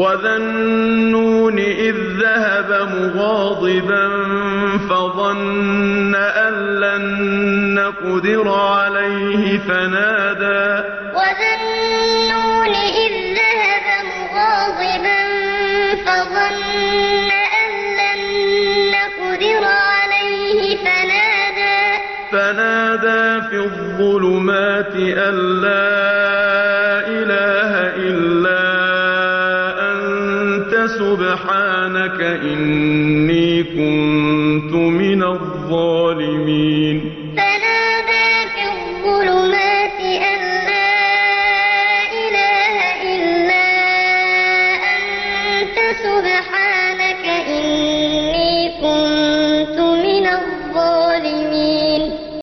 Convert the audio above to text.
وَذَا النُّونِ إِذ ذَّهَبَ مُغَاضِبًا فَظَنَّ أَن لَّن نَّقْدِرَ عَلَيْهِ فَنَادَىٰ فِي الظُّلُمَاتِ أَن لَّا سبحانك إني كنت من الظالمين. فنادى في الظلمات أن لا إله إلا أنت سبحانك